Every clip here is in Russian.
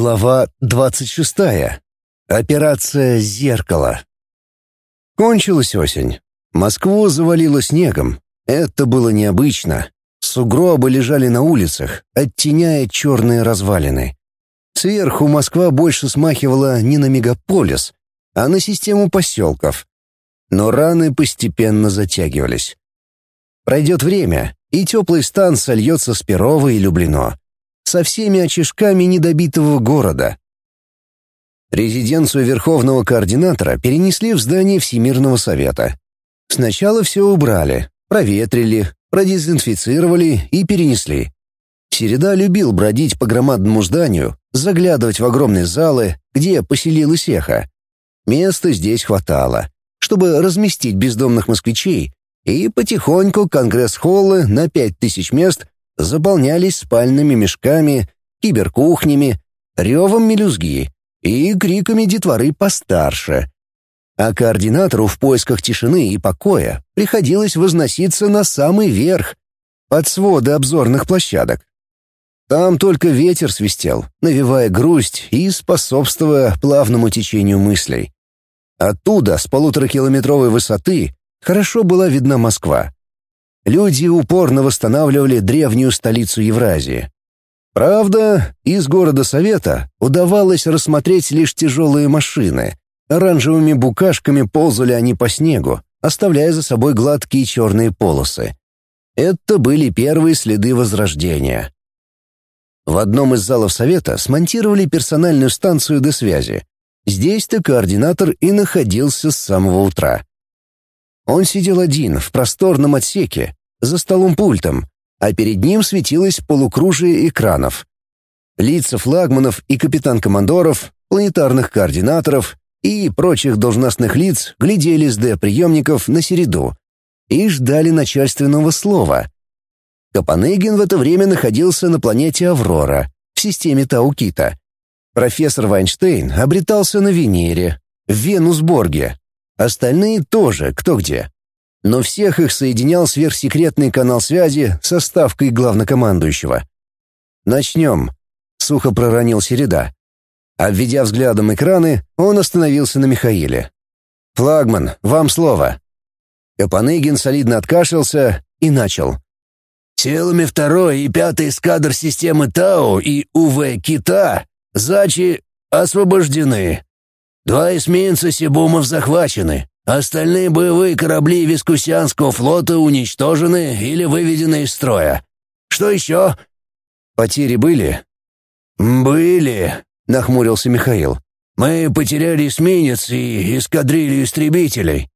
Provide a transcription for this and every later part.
Глава 26. Операция «Зеркало». Кончилась осень. Москву завалило снегом. Это было необычно. Сугробы лежали на улицах, оттеняя черные развалины. Сверху Москва больше смахивала не на мегаполис, а на систему поселков. Но раны постепенно затягивались. Пройдет время, и теплый стан сольется с Перово и Люблино со всеми очишками недобитого города. Резиденцию Верховного Координатора перенесли в здание Всемирного Совета. Сначала все убрали, проветрили, продезинфицировали и перенесли. Середа любил бродить по громадному зданию, заглядывать в огромные залы, где поселилась эхо. Места здесь хватало, чтобы разместить бездомных москвичей, и потихоньку конгресс-холлы на пять тысяч мест заполнялись спальными мешками, киберкухнями, ревом мелюзги и криками детворы постарше. А координатору в поисках тишины и покоя приходилось возноситься на самый верх, под своды обзорных площадок. Там только ветер свистел, навевая грусть и способствуя плавному течению мыслей. Оттуда, с полуторакилометровой высоты, хорошо была видна Москва. Люди упорно восстанавливали древнюю столицу Евразии. Правда, из города Совета удавалось рассмотреть лишь тяжелые машины. Оранжевыми букашками ползали они по снегу, оставляя за собой гладкие черные полосы. Это были первые следы Возрождения. В одном из залов Совета смонтировали персональную станцию до связи. Здесь-то координатор и находился с самого утра. Он сидел один в просторном отсеке, за столом-пультом, а перед ним светилось полукружие экранов. Лица флагманов и капитан-командоров, планетарных координаторов и прочих должностных лиц глядели с Д-приемников на середу и ждали начальственного слова. Капанегин в это время находился на планете Аврора, в системе Таукита. Профессор Вайнштейн обретался на Венере, в Венусборге. Остальные тоже кто где но всех их соединял сверхсекретный канал связи со ставкой главнокомандующего. «Начнем», — сухо проронил Середа. Обведя взглядом экраны, он остановился на Михаиле. «Флагман, вам слово». Капаныгин солидно откашлялся и начал. «Силами второй и пятой эскадр системы Тау и УВ Кита Зачи освобождены. Два эсминца Сибумов захвачены. Остальные боевые корабли Вискусианского флота уничтожены или выведены из строя. Что еще?» «Потери были?» «Были», — нахмурился Михаил. «Мы потеряли эсминец и эскадрилью истребителей».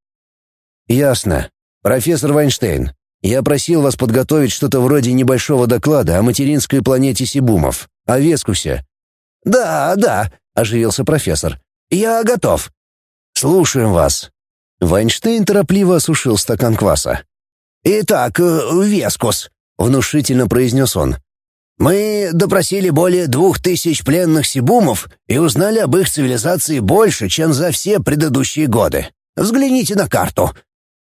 «Ясно. Профессор Вайнштейн, я просил вас подготовить что-то вроде небольшого доклада о материнской планете Сибумов, о Вескусе». «Да, да», — оживился профессор. «Я готов». «Слушаем вас», Вайнштейн торопливо осушил стакан кваса. «Итак, э, Вескус», — внушительно произнес он. «Мы допросили более двух тысяч пленных сибумов и узнали об их цивилизации больше, чем за все предыдущие годы. Взгляните на карту».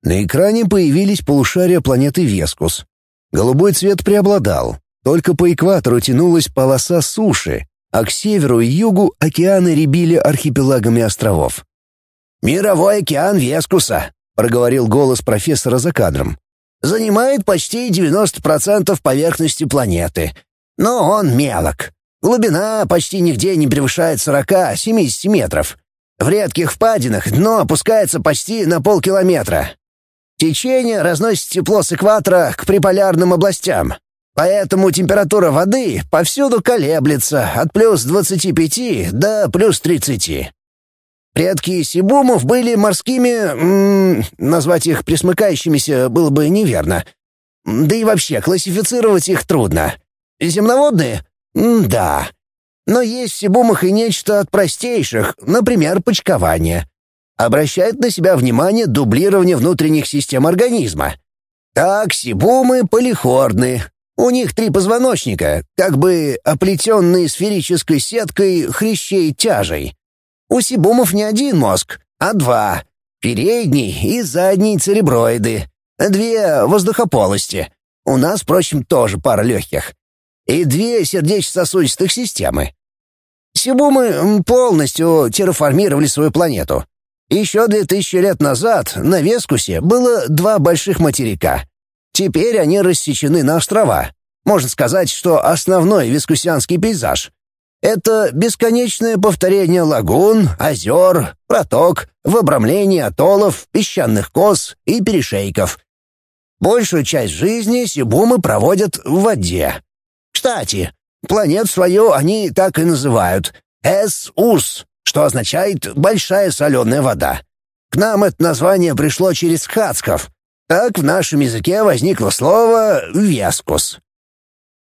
На экране появились полушария планеты Вескус. Голубой цвет преобладал. Только по экватору тянулась полоса суши, а к северу и югу океаны рябили архипелагами островов. «Мировой океан Вескуса», — проговорил голос профессора за кадром. «Занимает почти 90% поверхности планеты. Но он мелок. Глубина почти нигде не превышает 40-70 метров. В редких впадинах дно опускается почти на полкилометра. Течение разносит тепло с экватора к приполярным областям. Поэтому температура воды повсюду колеблется от плюс 25 до плюс 30. Предки Сибумов были морскими... М -м, назвать их присмыкающимися было бы неверно. Да и вообще, классифицировать их трудно. Земноводные? М да. Но есть в Сибумах и нечто от простейших, например, почкование. Обращает на себя внимание дублирование внутренних систем организма. Так, сибумы полихордны. У них три позвоночника, как бы оплетенные сферической сеткой хрящей-тяжей. У сибумов не один мозг, а два. Передний и задний цереброиды. Две воздухополости. У нас, впрочем, тоже пара легких. И две сердечно-сосудистых системы. Сибумы полностью терраформировали свою планету. Еще две тысячи лет назад на Вескусе было два больших материка. Теперь они рассечены на острова. Можно сказать, что основной вискусианский пейзаж — это бесконечное повторение лагун, озер, проток, в обрамлении атоллов, песчаных коз и перешейков. Большую часть жизни сибумы проводят в воде. Кстати, планет свою они так и называют — Эс-Ус, что означает «большая соленая вода». К нам это название пришло через хацков. Так в нашем языке возникло слово «вескус».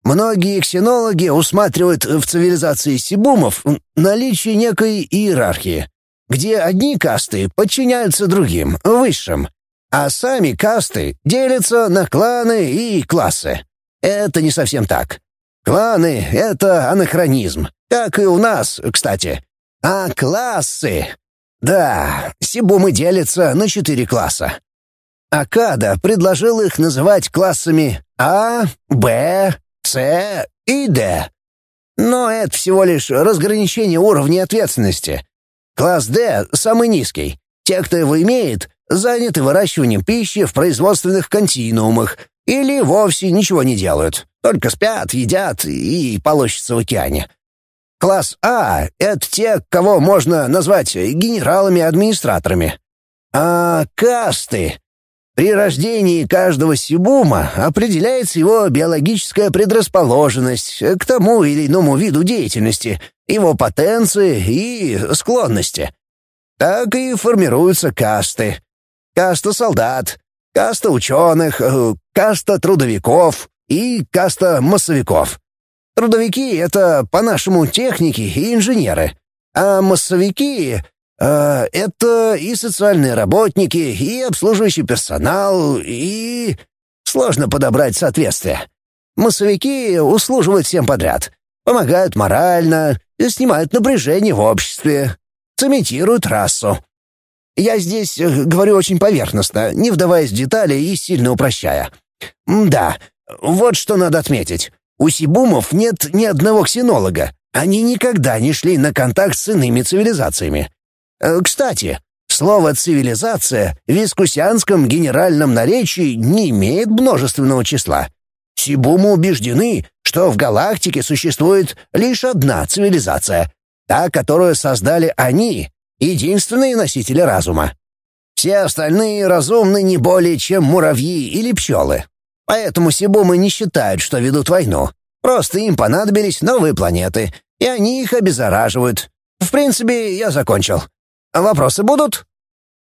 Многие ксенологи усматривают в цивилизации сибумов наличие некой иерархии, где одни касты подчиняются другим, высшим, а сами касты делятся на кланы и классы. Это не совсем так. Кланы — это анахронизм, как и у нас, кстати. А классы... Да, сибумы делятся на четыре класса. Акада предложил их называть классами А, Б, с и Д. Но это всего лишь разграничение уровней ответственности. Класс Д самый низкий. Те, кто его имеет, заняты выращиванием пищи в производственных континуумах или вовсе ничего не делают, только спят, едят и полощутся в океане. Класс А — это те, кого можно назвать генералами-администраторами. А касты при рождении каждого сибума определяется его биологическая предрасположенность к тому или иному виду деятельности, его потенции и склонности. Так и формируются касты. Каста солдат, каста ученых, э, каста трудовиков и каста массовиков. Трудовики — это, по-нашему, техники и инженеры, а массовики а, это и социальные работники, и обслуживающий персонал, и... Сложно подобрать соответствие. Массовики услуживают всем подряд. Помогают морально, снимают напряжение в обществе, цементируют расу. Я здесь э, говорю очень поверхностно, не вдаваясь в детали и сильно упрощая. Да, вот что надо отметить. У сибумов нет ни одного ксенолога. Они никогда не шли на контакт с иными цивилизациями. Э, кстати, слово «цивилизация» в искусянском генеральном наречии не имеет множественного числа. Сибумы убеждены, что в галактике существует лишь одна цивилизация, та, которую создали они, единственные носители разума. Все остальные разумны не более, чем муравьи или пчелы. Поэтому сибумы не считают, что ведут войну. Просто им понадобились новые планеты, и они их обеззараживают. В принципе, я закончил. Вопросы будут?»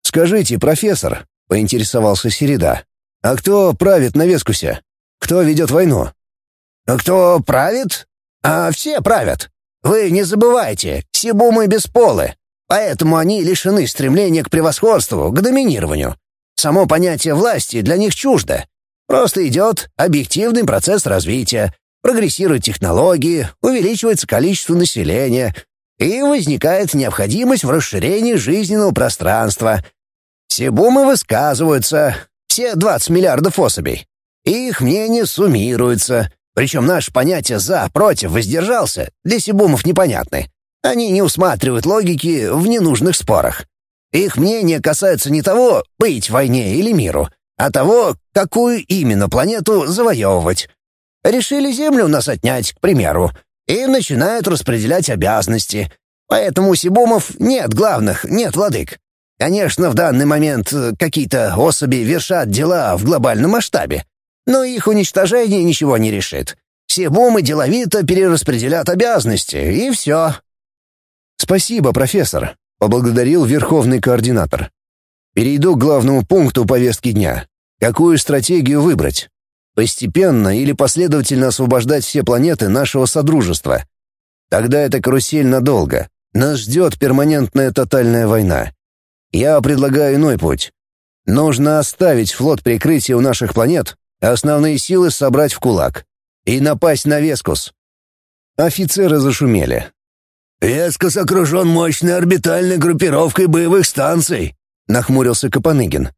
«Скажите, профессор», — поинтересовался Середа, «а кто правит на Вескусе? Кто ведет войну?» «Кто правит? А все правят. Вы не забывайте, сибумы бесполы, поэтому они лишены стремления к превосходству, к доминированию. Само понятие власти для них чуждо. Просто идет объективный процесс развития, прогрессируют технологии, увеличивается количество населения, и возникает необходимость в расширении жизненного пространства. Все бумы высказываются, все 20 миллиардов особей. Их мнения суммируются, причем наше понятие «за», «против», «воздержался» для сибумов непонятны. Они не усматривают логики в ненужных спорах. Их мнения касаются не того, быть войне или миру, а того, какую именно планету завоевывать. Решили Землю у нас отнять, к примеру, и начинают распределять обязанности. Поэтому у Сибумов нет главных, нет владык. Конечно, в данный момент э, какие-то особи вершат дела в глобальном масштабе, но их уничтожение ничего не решит. Сибумы деловито перераспределят обязанности, и все. «Спасибо, профессор», — поблагодарил верховный координатор. «Перейду к главному пункту повестки дня. Какую стратегию выбрать?» Постепенно или последовательно освобождать все планеты нашего Содружества. Тогда это карусель надолго. Нас ждет перманентная тотальная война. Я предлагаю иной путь. Нужно оставить флот прикрытия у наших планет, основные силы собрать в кулак и напасть на Вескус. Офицеры зашумели. «Вескус окружен мощной орбитальной группировкой боевых станций», — нахмурился Капаныгин.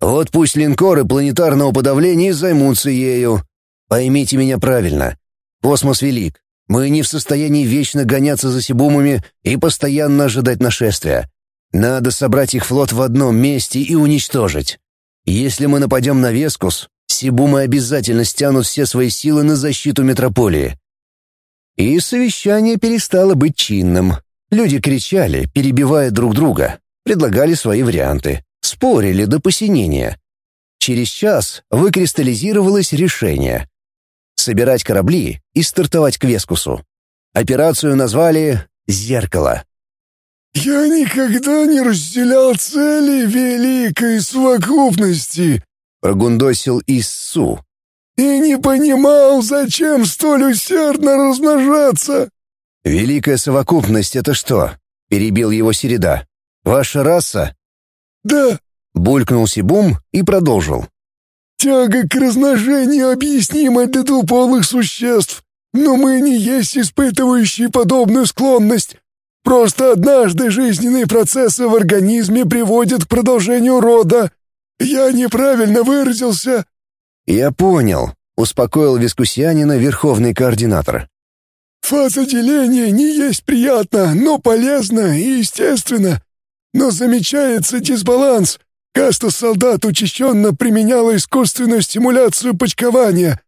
Вот пусть линкоры планетарного подавления займутся ею. Поймите меня правильно. Космос велик. Мы не в состоянии вечно гоняться за Сибумами и постоянно ожидать нашествия. Надо собрать их флот в одном месте и уничтожить. Если мы нападем на Вескус, Сибумы обязательно стянут все свои силы на защиту метрополии. И совещание перестало быть чинным. Люди кричали, перебивая друг друга, предлагали свои варианты, спорили до посинения. Через час выкристаллизировалось решение собирать корабли и стартовать к Вескусу. Операцию назвали «Зеркало». «Я никогда не разделял цели великой совокупности», — прогундосил Иссу. «И не понимал, зачем столь усердно размножаться». «Великая совокупность — это что?» — перебил его Середа. «Ваша раса?» «Да», — булькнул Сибум и продолжил. Тяга к размножению объяснима для двуполых существ, но мы не есть испытывающие подобную склонность. Просто однажды жизненные процессы в организме приводят к продолжению рода. Я неправильно выразился». «Я понял», — успокоил Вискусианина верховный координатор. «Фаза деления не есть приятно, но полезно и естественно. Но замечается дисбаланс, Каста солдат учащенно применяла искусственную стимуляцию почкования.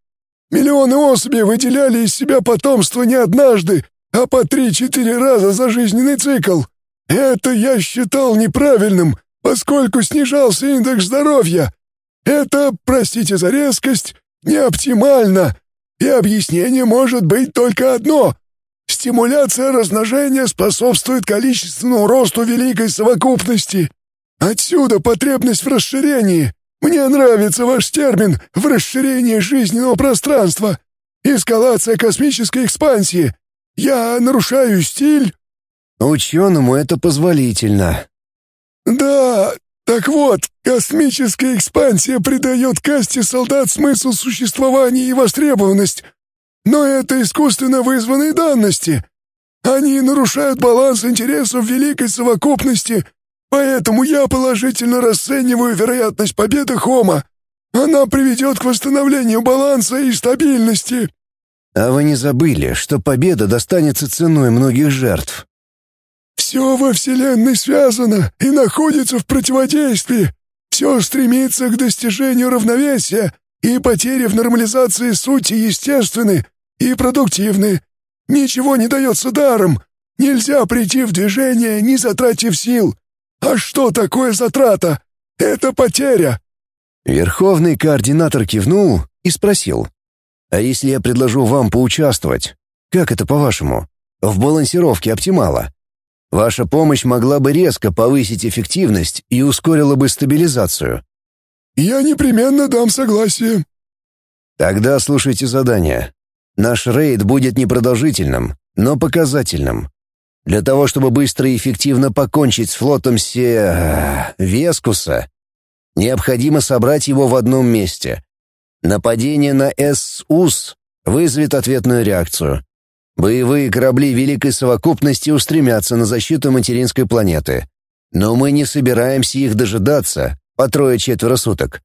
Миллионы особей выделяли из себя потомство не однажды, а по три-четыре раза за жизненный цикл. Это я считал неправильным, поскольку снижался индекс здоровья. Это, простите за резкость, не оптимально, и объяснение может быть только одно. Стимуляция размножения способствует количественному росту великой совокупности. Отсюда потребность в расширении. Мне нравится ваш термин «в расширении жизненного пространства». Эскалация космической экспансии. Я нарушаю стиль?» «Ученому это позволительно». «Да, так вот, космическая экспансия придает касте солдат смысл существования и востребованность. Но это искусственно вызванные данности. Они нарушают баланс интересов великой совокупности — Поэтому я положительно расцениваю вероятность победы Хома. Она приведет к восстановлению баланса и стабильности». «А вы не забыли, что победа достанется ценой многих жертв?» «Все во Вселенной связано и находится в противодействии. Все стремится к достижению равновесия, и потери в нормализации сути естественны и продуктивны. Ничего не дается даром. Нельзя прийти в движение, не затратив сил. «А что такое затрата? Это потеря!» Верховный координатор кивнул и спросил. «А если я предложу вам поучаствовать? Как это по-вашему? В балансировке оптимала. Ваша помощь могла бы резко повысить эффективность и ускорила бы стабилизацию». «Я непременно дам согласие». «Тогда слушайте задание. Наш рейд будет непродолжительным, но показательным. Для того, чтобы быстро и эффективно покончить с флотом Се... Вескуса, необходимо собрать его в одном месте. Нападение на Эс-Ус вызовет ответную реакцию. Боевые корабли Великой Совокупности устремятся на защиту материнской планеты. Но мы не собираемся их дожидаться по трое-четверо суток.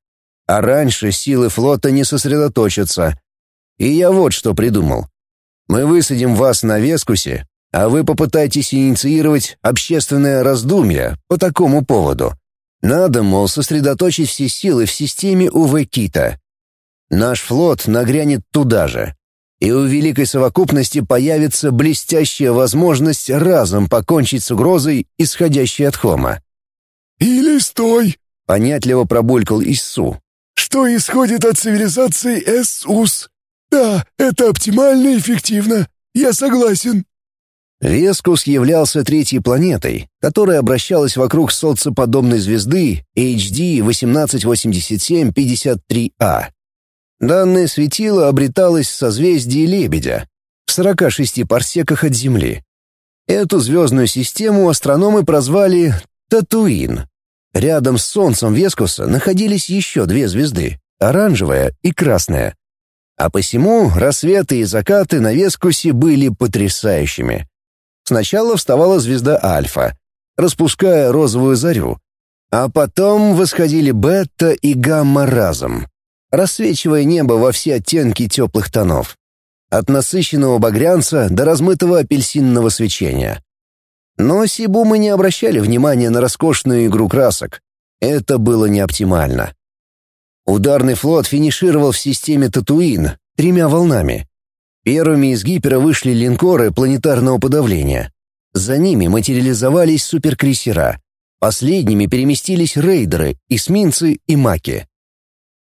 А раньше силы флота не сосредоточатся. И я вот что придумал. Мы высадим вас на Вескусе, а вы попытаетесь инициировать общественное раздумье по такому поводу. Надо, мол, сосредоточить все силы в системе УВ-Кита. Наш флот нагрянет туда же, и у Великой Совокупности появится блестящая возможность разом покончить с угрозой, исходящей от Хома. «Или стой!» — понятливо пробулькал Иссу. «Что исходит от цивилизации Эс-Ус? Да, это оптимально и эффективно. Я согласен». Вескус являлся третьей планетой, которая обращалась вокруг солнцеподобной звезды HD 1887-53А. Данное светило обреталось в созвездии Лебедя, в 46 парсеках от Земли. Эту звездную систему астрономы прозвали Татуин. Рядом с Солнцем Вескуса находились еще две звезды — оранжевая и красная. А посему рассветы и закаты на Вескусе были потрясающими. Сначала вставала звезда Альфа, распуская розовую зарю, а потом восходили бета и гамма разом, рассвечивая небо во все оттенки теплых тонов. от насыщенного багрянца до размытого апельсинного свечения. Но Сибумы не обращали внимания на роскошную игру красок. Это было не оптимально. Ударный флот финишировал в системе Татуин тремя волнами. Первыми из гипера вышли линкоры планетарного подавления. За ними материализовались суперкрейсера. Последними переместились рейдеры, эсминцы и маки.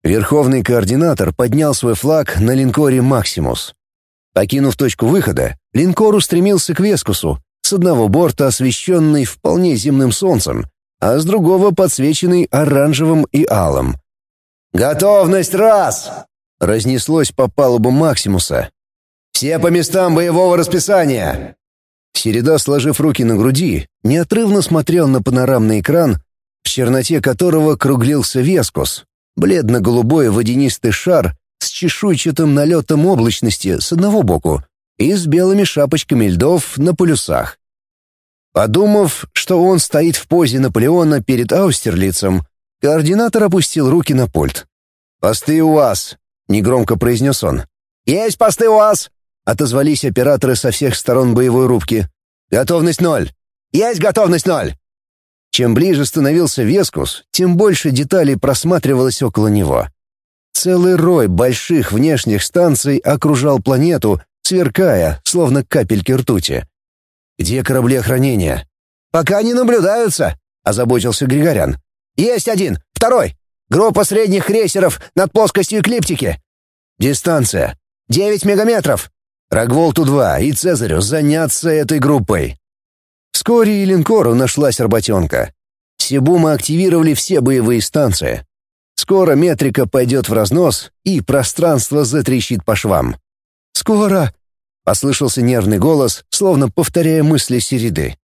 Верховный координатор поднял свой флаг на линкоре «Максимус». Покинув точку выхода, линкор устремился к Вескусу, с одного борта освещенный вполне земным солнцем, а с другого подсвеченный оранжевым и алым. «Готовность раз!» — разнеслось по палубу Максимуса. «Все по местам боевого расписания!» Середа, сложив руки на груди, неотрывно смотрел на панорамный экран, в черноте которого круглился Вескус, бледно-голубой водянистый шар с чешуйчатым налетом облачности с одного боку и с белыми шапочками льдов на полюсах. Подумав, что он стоит в позе Наполеона перед Аустерлицем, координатор опустил руки на пульт. «Посты у вас», — негромко произнес он. «Есть посты у вас», — отозвались операторы со всех сторон боевой рубки. «Готовность ноль». «Есть готовность ноль». Чем ближе становился Вескус, тем больше деталей просматривалось около него. Целый рой больших внешних станций окружал планету, сверкая, словно капельки ртути. «Где корабли охранения?» «Пока не наблюдаются», — озаботился Григорян. «Есть один, второй. Группа средних крейсеров над плоскостью эклиптики». «Дистанция?» «Девять мегаметров». «Рогволту-2 и Цезарю заняться этой группой». Вскоре и линкору нашлась работенка. Сибума активировали все боевые станции. Скоро метрика пойдет в разнос, и пространство затрещит по швам. «Скоро!» — послышался нервный голос, словно повторяя мысли Середы.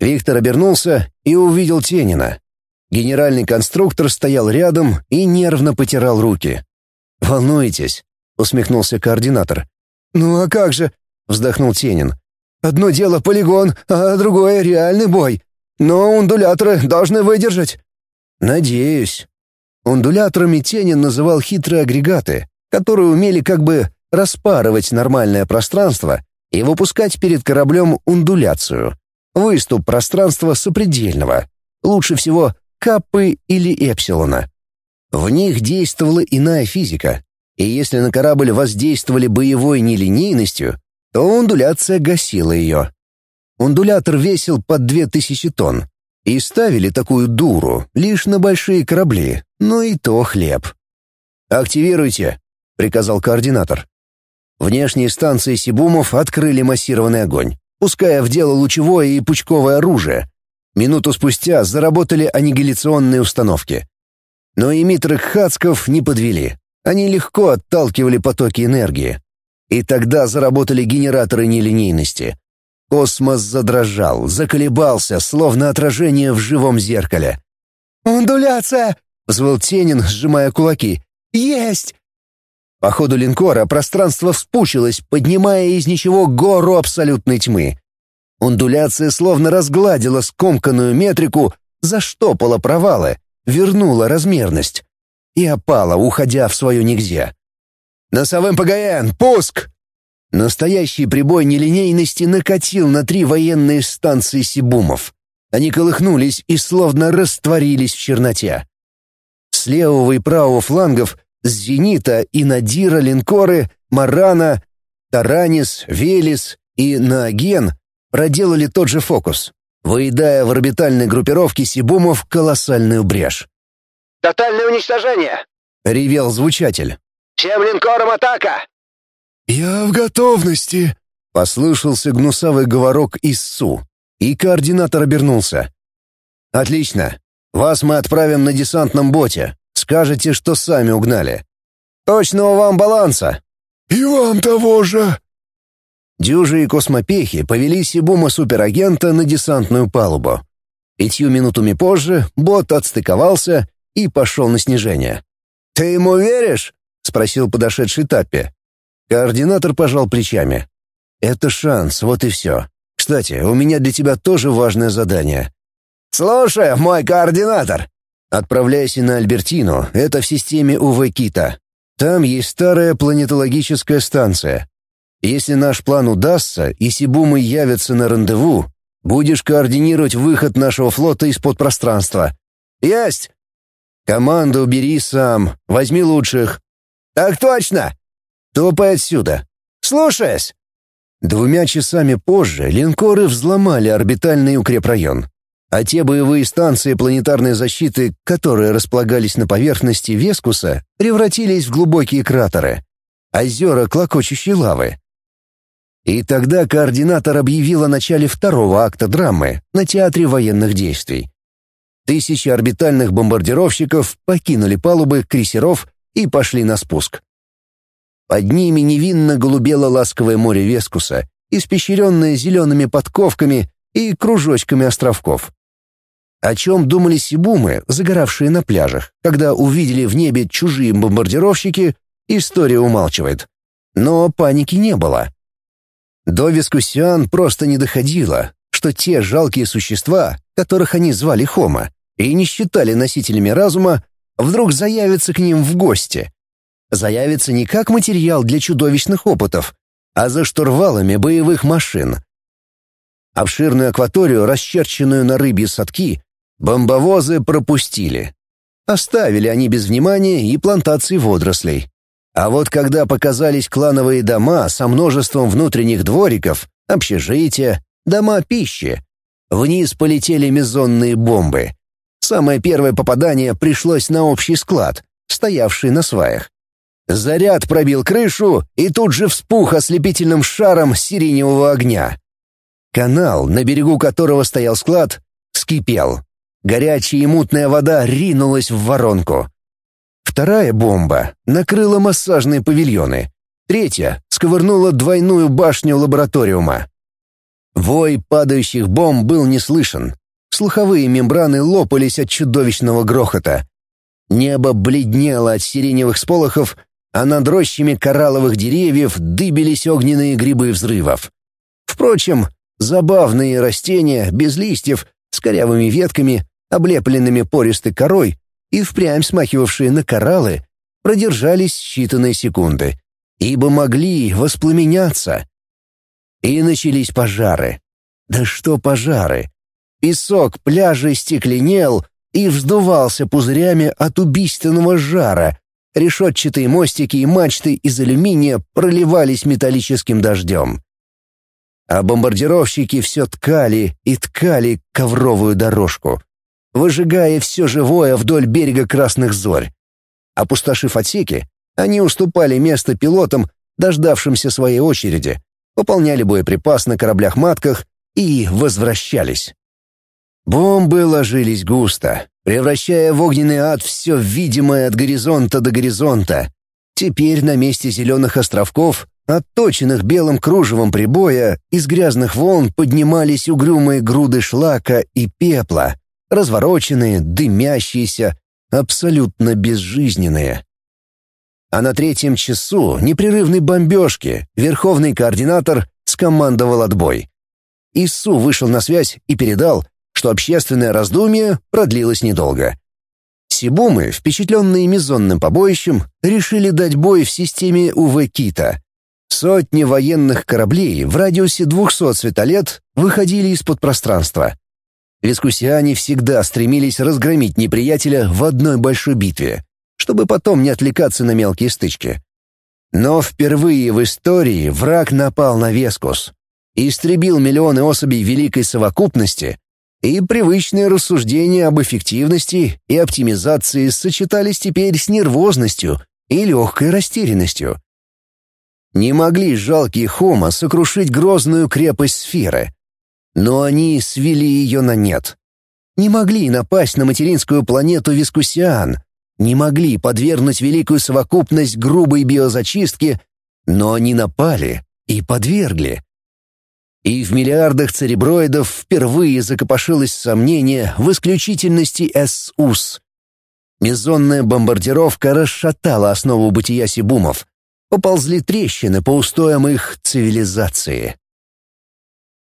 Виктор обернулся и увидел Тенина. Генеральный конструктор стоял рядом и нервно потирал руки. «Волнуетесь?» — усмехнулся координатор. «Ну а как же?» — вздохнул Тенин. Одно дело полигон, а другое реальный бой. Но ундуляторы должны выдержать. Надеюсь. Ундуляторами Тенин называл хитрые агрегаты, которые умели как бы распарывать нормальное пространство и выпускать перед кораблем ундуляцию. Выступ пространства сопредельного. Лучше всего каппы или эпсилона. В них действовала иная физика, и если на корабль воздействовали боевой нелинейностью, то ундуляция гасила ее. Ундулятор весил под две тысячи тонн, и ставили такую дуру лишь на большие корабли, но и то хлеб. «Активируйте», — приказал координатор. Внешние станции Сибумов открыли массированный огонь, пуская в дело лучевое и пучковое оружие. Минуту спустя заработали аннигиляционные установки. Но эмиттеры Хацков не подвели. Они легко отталкивали потоки энергии. И тогда заработали генераторы нелинейности. Космос задрожал, заколебался, словно отражение в живом зеркале. «Ундуляция!» — взвыл Тенин, сжимая кулаки. «Есть!» По ходу линкора пространство вспучилось, поднимая из ничего гору абсолютной тьмы. Ундуляция словно разгладила скомканную метрику, заштопала провалы, вернула размерность и опала, уходя в свое нигде. «Носовым ПГН! Пуск!» Настоящий прибой нелинейности накатил на три военные станции Сибумов. Они колыхнулись и словно растворились в черноте. С левого и правого флангов с «Зенита» и «Надира» линкоры «Марана», «Таранис», «Велес» и «Нааген» проделали тот же фокус, выедая в орбитальной группировке Сибумов колоссальную брешь. «Тотальное уничтожение!» — ревел звучатель. «Всем линкорам атака!» «Я в готовности!» — послышался гнусавый говорок из СУ, и координатор обернулся. «Отлично. Вас мы отправим на десантном боте. Скажете, что сами угнали. Точного вам баланса!» «И вам того же!» Дюжи и космопехи повели Сибума суперагента на десантную палубу. Пятью минутами позже бот отстыковался и пошел на снижение. «Ты ему веришь?» — спросил подошедший Таппи. Координатор пожал плечами. «Это шанс, вот и все. Кстати, у меня для тебя тоже важное задание». «Слушай, мой координатор!» «Отправляйся на Альбертину, это в системе УВ-Кита. Там есть старая планетологическая станция. Если наш план удастся и Сибумы явятся на рандеву, будешь координировать выход нашего флота из-под пространства. Есть! Команду убери сам, возьми лучших. Так точно! Топай отсюда. Слушаюсь! Двумя часами позже линкоры взломали орбитальный укрепрайон, а те боевые станции планетарной защиты, которые располагались на поверхности Вескуса, превратились в глубокие кратеры, озера клокочущей лавы. И тогда координатор объявил о начале второго акта драмы на театре военных действий. Тысячи орбитальных бомбардировщиков покинули палубы крейсеров и пошли на спуск. Под ними невинно голубело ласковое море Вескуса, испещренное зелеными подковками и кружочками островков. О чем думали сибумы, загоравшие на пляжах, когда увидели в небе чужие бомбардировщики, история умалчивает. Но паники не было. До Вискусиан просто не доходило, что те жалкие существа, которых они звали Хома, и не считали носителями разума, вдруг заявятся к ним в гости. Заявятся не как материал для чудовищных опытов, а за штурвалами боевых машин. Обширную акваторию, расчерченную на рыбьи садки, бомбовозы пропустили. Оставили они без внимания и плантации водорослей. А вот когда показались клановые дома со множеством внутренних двориков, общежития, дома пищи, вниз полетели мезонные бомбы. Самое первое попадание пришлось на общий склад, стоявший на сваях. Заряд пробил крышу и тут же вспух ослепительным шаром сиреневого огня. Канал, на берегу которого стоял склад, вскипел. Горячая и мутная вода ринулась в воронку. Вторая бомба накрыла массажные павильоны. Третья сковырнула двойную башню лабораториума. Вой падающих бомб был не слышен. Слуховые мембраны лопались от чудовищного грохота. Небо бледнело от сиреневых сполохов, а над рощами коралловых деревьев дыбились огненные грибы взрывов. Впрочем, забавные растения без листьев, с корявыми ветками, облепленными пористой корой, и впрямь смахивавшие на кораллы, продержались считанные секунды, ибо могли воспламеняться. И начались пожары. Да что пожары? Песок пляжа стекленел и вздувался пузырями от убийственного жара. Решетчатые мостики и мачты из алюминия проливались металлическим дождем. А бомбардировщики все ткали и ткали ковровую дорожку выжигая все живое вдоль берега Красных Зорь. Опустошив отсеки, они уступали место пилотам, дождавшимся своей очереди, пополняли боеприпас на кораблях-матках и возвращались. Бомбы ложились густо, превращая в огненный ад все видимое от горизонта до горизонта. Теперь на месте зеленых островков, отточенных белым кружевом прибоя, из грязных волн поднимались угрюмые груды шлака и пепла, развороченные, дымящиеся, абсолютно безжизненные. А на третьем часу непрерывной бомбежки верховный координатор скомандовал отбой. Ису вышел на связь и передал, что общественное раздумье продлилось недолго. Сибумы, впечатленные мизонным побоищем, решили дать бой в системе УВ-Кита. Сотни военных кораблей в радиусе 200 светолет выходили из-под пространства. Вискусиане всегда стремились разгромить неприятеля в одной большой битве, чтобы потом не отвлекаться на мелкие стычки. Но впервые в истории враг напал на Вескус, истребил миллионы особей великой совокупности, и привычные рассуждения об эффективности и оптимизации сочетались теперь с нервозностью и легкой растерянностью. Не могли жалкие Хома сокрушить грозную крепость сферы — но они свели ее на нет. Не могли напасть на материнскую планету Вискусиан, не могли подвергнуть великую совокупность грубой биозачистки, но они напали и подвергли. И в миллиардах цереброидов впервые закопошилось сомнение в исключительности СУС. Мезонная бомбардировка расшатала основу бытия сибумов. Поползли трещины по устоям их цивилизации.